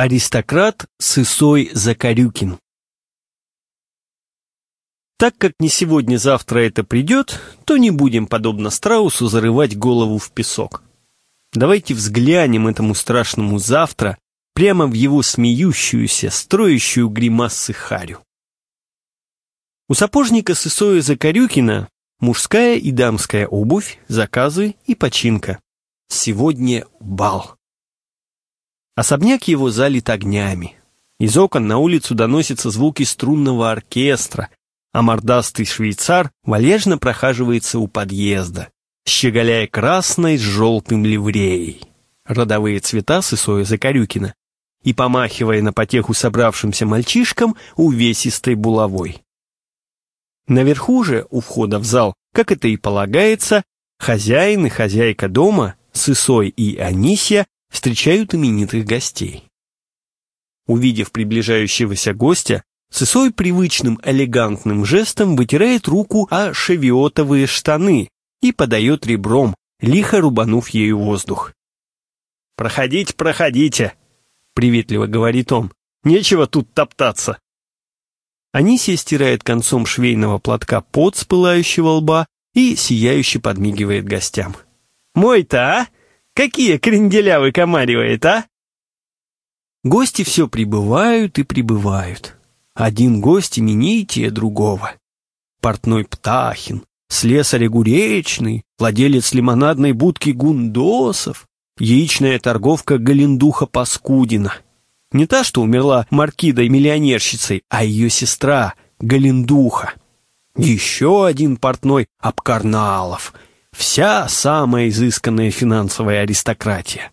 Аристократ Сысой Закарюкин Так как не сегодня-завтра это придет, то не будем, подобно страусу, зарывать голову в песок. Давайте взглянем этому страшному завтра прямо в его смеющуюся, строящую гримасы харю. У сапожника Сысоя Закарюкина мужская и дамская обувь, заказы и починка. Сегодня бал. Особняк его залит огнями. Из окон на улицу доносятся звуки струнного оркестра, а мордастый швейцар валежно прохаживается у подъезда, щеголяя красной с желтым ливреей. Родовые цвета Сысоя Закарюкина и помахивая на потеху собравшимся мальчишкам увесистой булавой. Наверху же, у входа в зал, как это и полагается, хозяин и хозяйка дома, Сысой и Анисия, встречают именитых гостей. Увидев приближающегося гостя, Сысой привычным элегантным жестом вытирает руку о шевиотовые штаны и подает ребром, лихо рубанув ею воздух. «Проходите, проходите!» — приветливо говорит он. «Нечего тут топтаться!» Анисия стирает концом швейного платка пот с пылающего лба и сияюще подмигивает гостям. «Мой-то, а? Какие кренделя выкомаривает, а?» Гости все прибывают и прибывают. Один гость именитее другого. Портной Птахин, слесарь Огуречный, владелец лимонадной будки Гундосов, яичная торговка Галендуха Паскудина. Не та, что умерла маркидой-миллионерщицей, а ее сестра Галендуха. Еще один портной Абкарналов — Вся самая изысканная финансовая аристократия.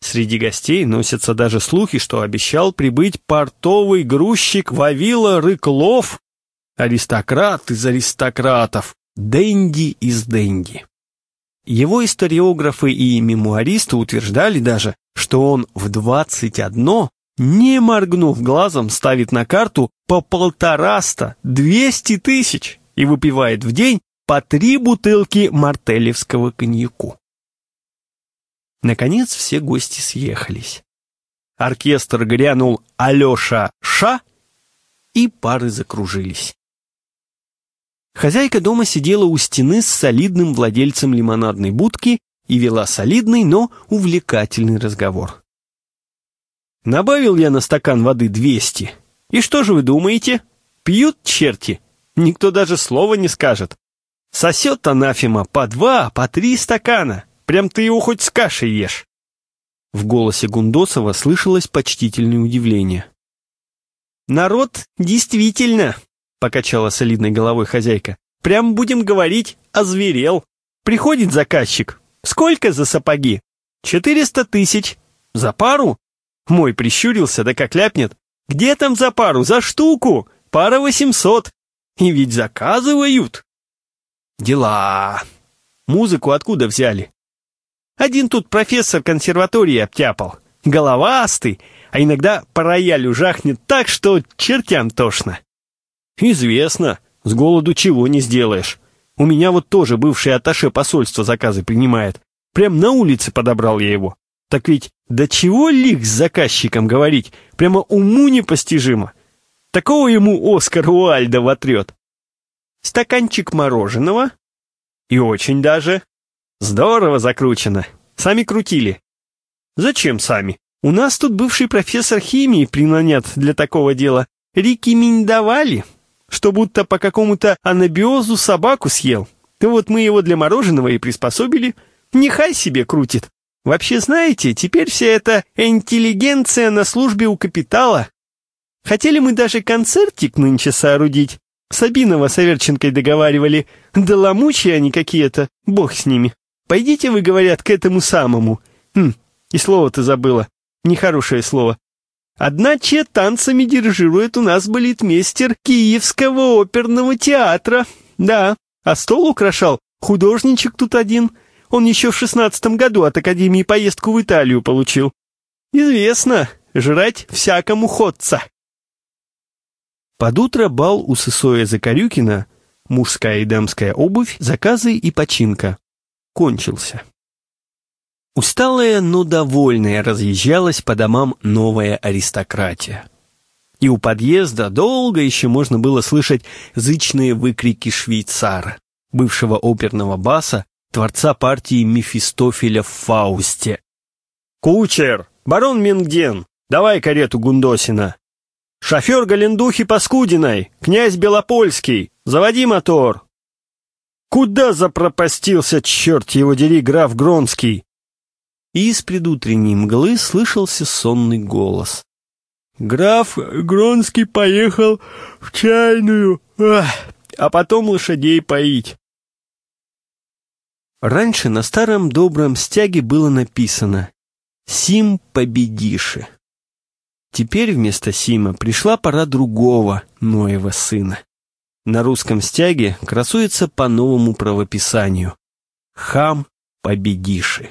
Среди гостей носятся даже слухи, что обещал прибыть портовый грузчик Вавила Рыклов, аристократ из аристократов, денди из денди. Его историографы и мемуаристы утверждали даже, что он в 21, не моргнув глазом, ставит на карту по полтораста, двести тысяч и выпивает в день по три бутылки мартелевского коньяку. Наконец все гости съехались. Оркестр грянул «Алеша Ша», и пары закружились. Хозяйка дома сидела у стены с солидным владельцем лимонадной будки и вела солидный, но увлекательный разговор. Набавил я на стакан воды двести. И что же вы думаете? Пьют черти. Никто даже слова не скажет. Сосет анафема по два, по три стакана. Прям ты его хоть с кашей ешь. В голосе Гундосова слышалось почтительное удивление. «Народ действительно», — покачала солидной головой хозяйка, «прям будем говорить, озверел. Приходит заказчик. Сколько за сапоги? Четыреста тысяч. За пару? Мой прищурился, да как ляпнет. Где там за пару? За штуку? Пара восемьсот. И ведь заказывают. Дела. Музыку откуда взяли? Один тут профессор консерватории обтяпал. Головастый, а иногда по роялю жахнет так, что чертям тошно. Известно, с голоду чего не сделаешь. У меня вот тоже бывший атташе посольства заказы принимает. Прям на улице подобрал я его. Так ведь до чего лих с заказчиком говорить? Прямо уму непостижимо. Такого ему Оскар Уальда вотрет. Стаканчик мороженого. И очень даже. Здорово закручено. Сами крутили. Зачем сами? У нас тут бывший профессор химии принанят для такого дела. Рекомендовали, что будто по какому-то анабиозу собаку съел. Да вот мы его для мороженого и приспособили. Нехай себе крутит. Вообще, знаете, теперь вся эта интеллигенция на службе у капитала. Хотели мы даже концертик нынче соорудить. Сабинова с Аверченкой договаривали. Да ломучие они какие-то, бог с ними. Пойдите, вы, говорят, к этому самому. Хм, и слово-то забыла. Нехорошее слово. Одначе танцами дирижирует у нас балетмейстер Киевского оперного театра. Да, а стол украшал художничек тут один. Он еще в шестнадцатом году от Академии поездку в Италию получил. Известно, жрать всякому ходца. Под утро бал у Сысоя Закарюкина, мужская и дамская обувь, заказы и починка. Кончился. Усталая, но довольная разъезжалась по домам новая аристократия. И у подъезда долго еще можно было слышать зычные выкрики швейцара, бывшего оперного баса, творца партии Мефистофеля в Фаусте. «Кучер! Барон Минген! Давай карету Гундосина!» «Шофер Галендухи Паскудиной! Князь Белопольский! Заводи мотор!» «Куда запропастился, черт его дери, граф Гронский?» И из предутренней мглы слышался сонный голос. «Граф Гронский поехал в чайную, а потом лошадей поить». Раньше на старом добром стяге было написано «Сим победиши». Теперь вместо Сима пришла пора другого Ноева сына. На русском стяге красуется по новому правописанию «Хам победиши».